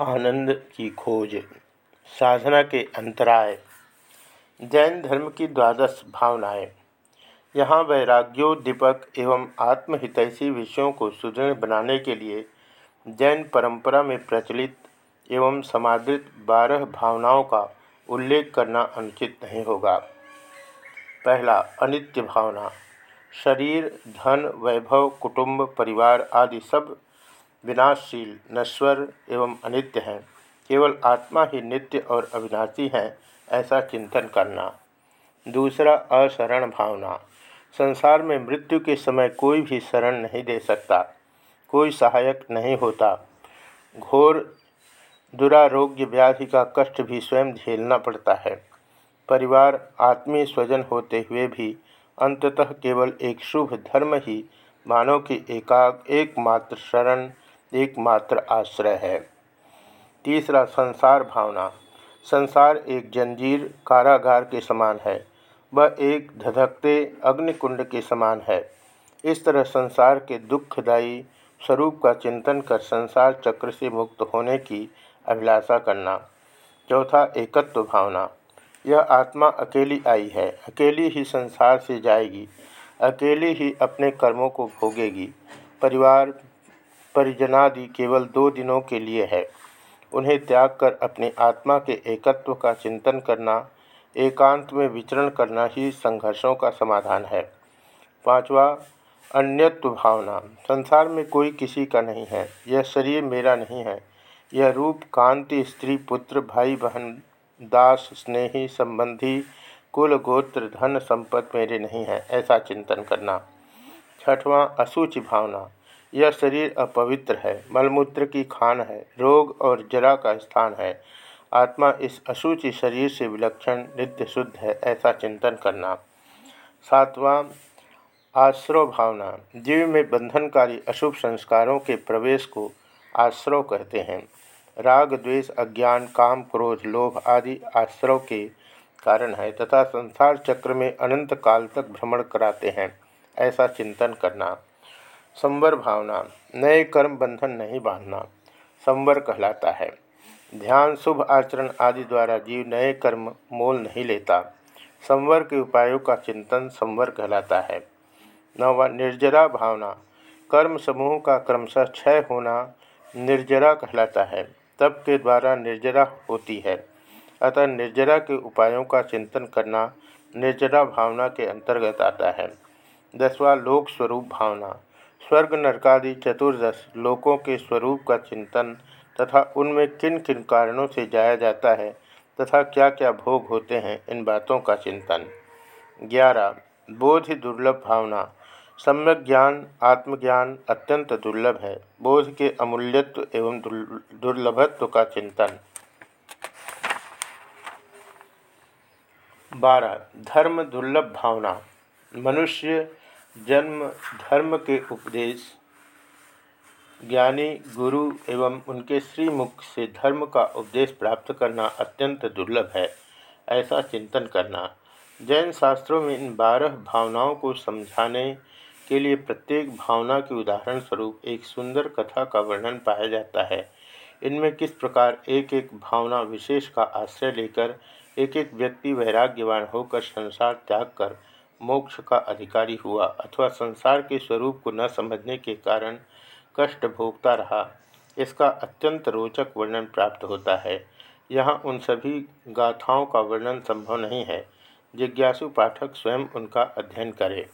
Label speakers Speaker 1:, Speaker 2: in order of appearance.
Speaker 1: आनंद की खोज, साधना के अंतराय, जैन धर्म की द्वादश भावनाएँ। यहाँ वैराग्योद्दीपक एवं आत्महितैषी विषयों को सुदृढ़ बनाने के लिए जैन परंपरा में प्रचलित एवं समादृत बारह भावनाओं का उल्लेख करना अनुचित नहीं होगा। पहला, अनित्य भावना, शरीर, धन, वैभव, कुटुंब, परिवार आदि सब विनाशशील नश्वर एवं अनित्य हैं। केवल आत्मा ही नित्य और अविनाशी है, ऐसा चिंतन करना। दूसरा अशरण भावना। संसार में मृत्यु के समय कोई भी शरण नहीं दे सकता, कोई सहायक नहीं होता। घोर, दुरारोग्य व्याधि का कष्ट भी स्वयं झेलना पड़ता है। परिवार, आत्मीय स्वजन होते हुए भी अंततः केवल एक शुभ धर्म ही मानव की एकाग, एकमात्र शरण एकमात्र आश्रय है। तीसरा, संसार भावना। संसार एक जंजीर कारागार के समान है। वह एक धधकते अग्निकुंड के समान है। इस तरह संसार के दुखदायी स्वरूप का चिंतन कर संसार चक्र से मुक्त होने की अभिलाषा करना। चौथा, एकत्व भावना। यह आत्मा अकेली आई है। अकेली ही संसार से जाएगी। अकेली ही अपने कर्मों को भोगेगी। परिवार परिजनादि केवल दो दिनों के लिए है। उन्हें त्याग कर अपनी आत्मा के एकत्व का चिंतन करना, एकांत में विचरण करना ही संघर्षों का समाधान है। पांचवा, अन्यत्व भावना। संसार में कोई किसी का नहीं है। यह शरीर मेरा नहीं है। यह रूप, कांति, स्त्री, पुत्र, भाई, बहन, दास, स्नेही, संबंधी, कुल, गोत्र, धन, संपत्ति मेरे नहीं है। ऐसा चिंतन करना। छठवां, असूचि भावना। यह शरीर अपवित्र है, मलमूत्र की खान है, रोग और जरा का स्थान है। आत्मा इस अशुचि शरीर से विलक्षण, नित्य शुद्ध है, ऐसा चिंतन करना। सातवां, आश्रव भावना। जीव में बंधनकारी अशुभ संस्कारों के प्रवेश को आश्रव कहते हैं। राग, द्वेष, अज्ञान, काम, क्रोध, लोभ आदि आश्रव के कारण है तथा संसार चक्र में अनंत काल तक भ्रमण कराते हैं, ऐसा चिंतन करना। संवर भावना, नए कर्म बंधन नहीं बांधना, संवर कहलाता है। ध्यान, शुभ आचरण आदि द्वारा जीव नए कर्म मोल नहीं लेता। संवर के उपायों का चिंतन संवर कहलाता है। नवा, निर्जरा भावना, कर्म समूह का क्रमशः क्षय होना निर्जरा कहलाता है। तप के द्वारा निर्जरा होती है। अतः निर्जरा के उपायों का चिंतन करना निर्जरा भावना के अंतर्गत आता है। दसवा, लोक स्वरूप भावना स्वर्ग नरकादि चतुर्दश लोकों के स्वरूप का चिंतन तथा उनमें किन किन कारणों से जाया जाता है तथा क्या क्या भोग होते हैं, इन बातों का चिंतन। ग्यारह, बोध दुर्लभ भावना। सम्यक ज्ञान, आत्मज्ञान अत्यंत दुर्लभ है। बोध के अमूल्यत्व एवं दुर्लभत्व का चिंतन। बारह, धर्म दुर्लभ भावना। मनुष्य जन्म, धर्म के उपदेश, ज्ञानी, गुरु एवं उनके श्रीमुख से धर्म का उपदेश प्राप्त करना अत्यंत दुर्लभ है। ऐसा चिंतन करना। जैन शास्त्रों में इन बारह भावनाओं को समझाने के लिए प्रत्येक भावना के उदाहरण स्वरूप एक सुंदर कथा का वर्णन पाया जाता है। इनमें किस प्रकार एक एक भावना विशेष का आश्रय लेकर एक एक व्यक्ति वैराग्यवान होकर संसार त्याग कर मोक्ष का अधिकारी हुआ अथवा संसार के स्वरूप को न समझने के कारण कष्ट भोगता रहा। इसका अत्यंत रोचक वर्णन प्राप्त होता है। यहाँ उन सभी गाथाओं का वर्णन संभव नहीं है। जिज्ञासु पाठक स्वयं उनका अध्ययन करें।